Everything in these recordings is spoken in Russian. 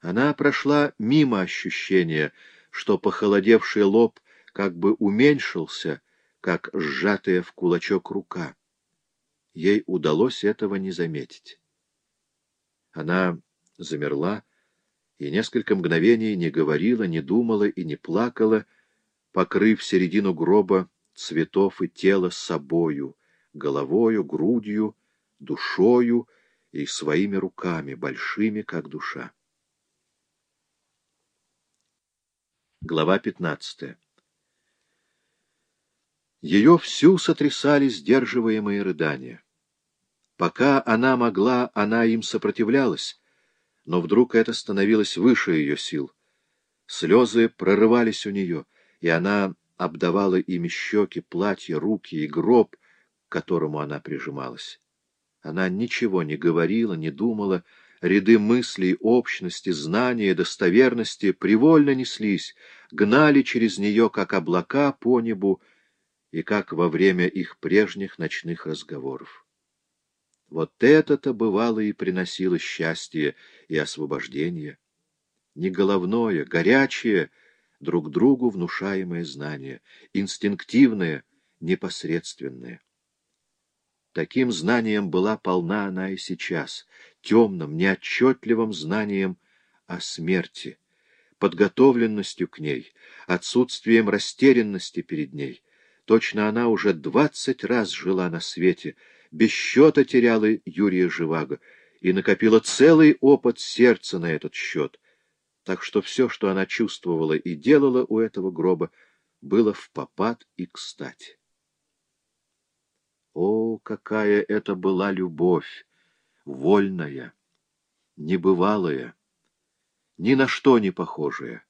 Она прошла мимо ощущения, что похолодевший лоб как бы уменьшился, как сжатая в кулачок рука. Ей удалось этого не заметить. Она замерла и несколько мгновений не говорила, не думала и не плакала, покрыв середину гроба цветов и тела собою, головою, грудью, душою и своими руками, большими, как душа. Глава пятнадцатая Ее всю сотрясали сдерживаемые рыдания. Пока она могла, она им сопротивлялась, но вдруг это становилось выше ее сил. Слезы прорывались у нее, и она обдавала ими щеки, платье, руки и гроб, к которому она прижималась. Она ничего не говорила, не думала, ряды мыслей, общности, знания, достоверности привольно неслись, гнали через нее, как облака по небу, и как во время их прежних ночных разговоров. Вот это-то бывало и приносило счастье и освобождение. Не головное, горячее, друг другу внушаемое знание, инстинктивное, непосредственное. Таким знанием была полна она и сейчас, темным, неотчетливым знанием о смерти, подготовленностью к ней, отсутствием растерянности перед ней. Точно она уже двадцать раз жила на свете, без счета теряла Юрия Живаго и накопила целый опыт сердца на этот счет, так что все, что она чувствовала и делала у этого гроба, было в попад и кстати. О, какая это была любовь! Вольная, небывалая, ни на что не похожая.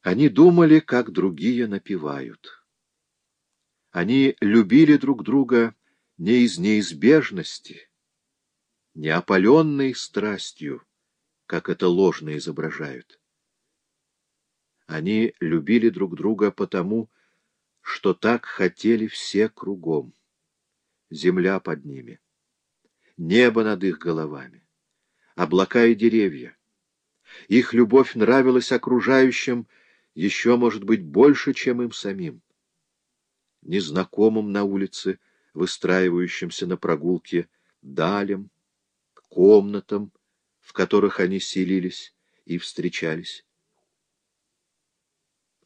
Они думали, как другие напевают. Они любили друг друга не из неизбежности, не опаленной страстью, как это ложно изображают. Они любили друг друга потому, что так хотели все кругом. Земля под ними, небо над их головами, облака и деревья. Их любовь нравилась окружающим еще, может быть, больше, чем им самим. Незнакомым на улице, выстраивающимся на прогулке, далям, комнатам, в которых они селились и встречались.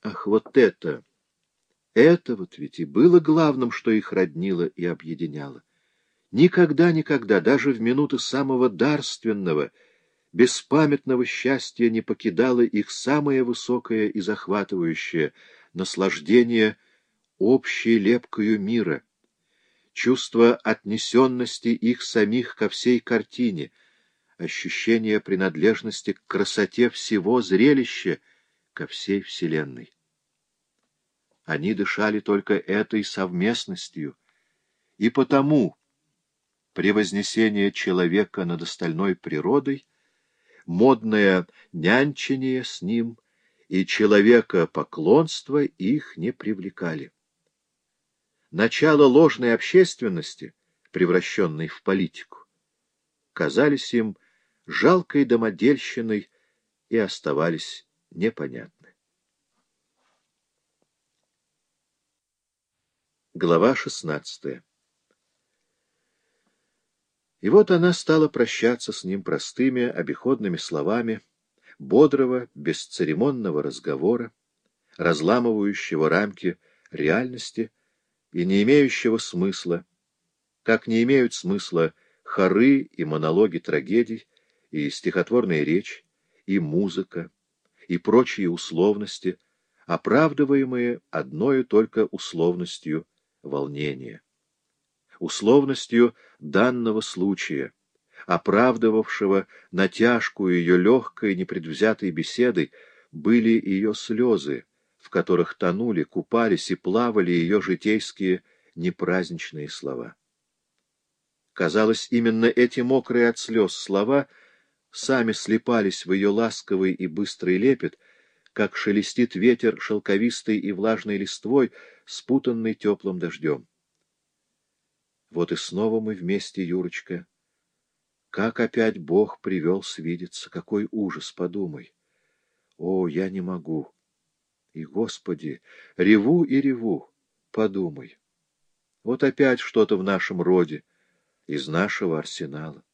Ах, вот это! Это вот ведь и было главным, что их роднило и объединяло. Никогда-никогда, даже в минуты самого дарственного, беспамятного счастья не покидало их самое высокое и захватывающее наслаждение общей лепкою мира, чувство отнесенности их самих ко всей картине, ощущение принадлежности к красоте всего зрелища, ко всей Вселенной. Они дышали только этой совместностью, и потому превознесение человека над остальной природой, модное нянчение с ним и человека поклонство их не привлекали. Начало ложной общественности, превращенной в политику, казались им жалкой домодельщиной и оставались непонятны. Глава шестнадцатая И вот она стала прощаться с ним простыми, обиходными словами, бодрого, бесцеремонного разговора, разламывающего рамки реальности и не имеющего смысла, как не имеют смысла хоры и монологи трагедий, и стихотворная речь, и музыка, и прочие условности, оправдываемые одною только условностью — волнения. Условностью данного случая, оправдывавшего натяжку ее легкой непредвзятой беседой, были ее слезы, в которых тонули, купались и плавали ее житейские непраздничные слова. Казалось, именно эти мокрые от слез слова сами слепались в ее ласковый и быстрый лепет, как шелестит ветер шелковистой и влажной листвой, спутанный теплым дождем. Вот и снова мы вместе, Юрочка. Как опять Бог привел свидеться, какой ужас, подумай. О, я не могу. И, Господи, реву и реву, подумай. Вот опять что-то в нашем роде, из нашего арсенала.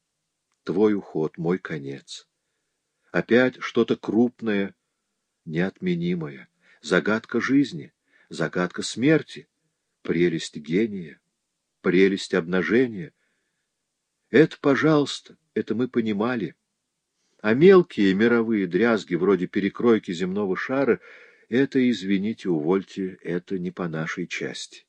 Твой уход, мой конец. Опять что-то крупное, неотменимое. Загадка жизни, загадка смерти, прелесть гения, прелесть обнажения. Это, пожалуйста, это мы понимали. А мелкие мировые дрязги, вроде перекройки земного шара, это, извините, увольте, это не по нашей части.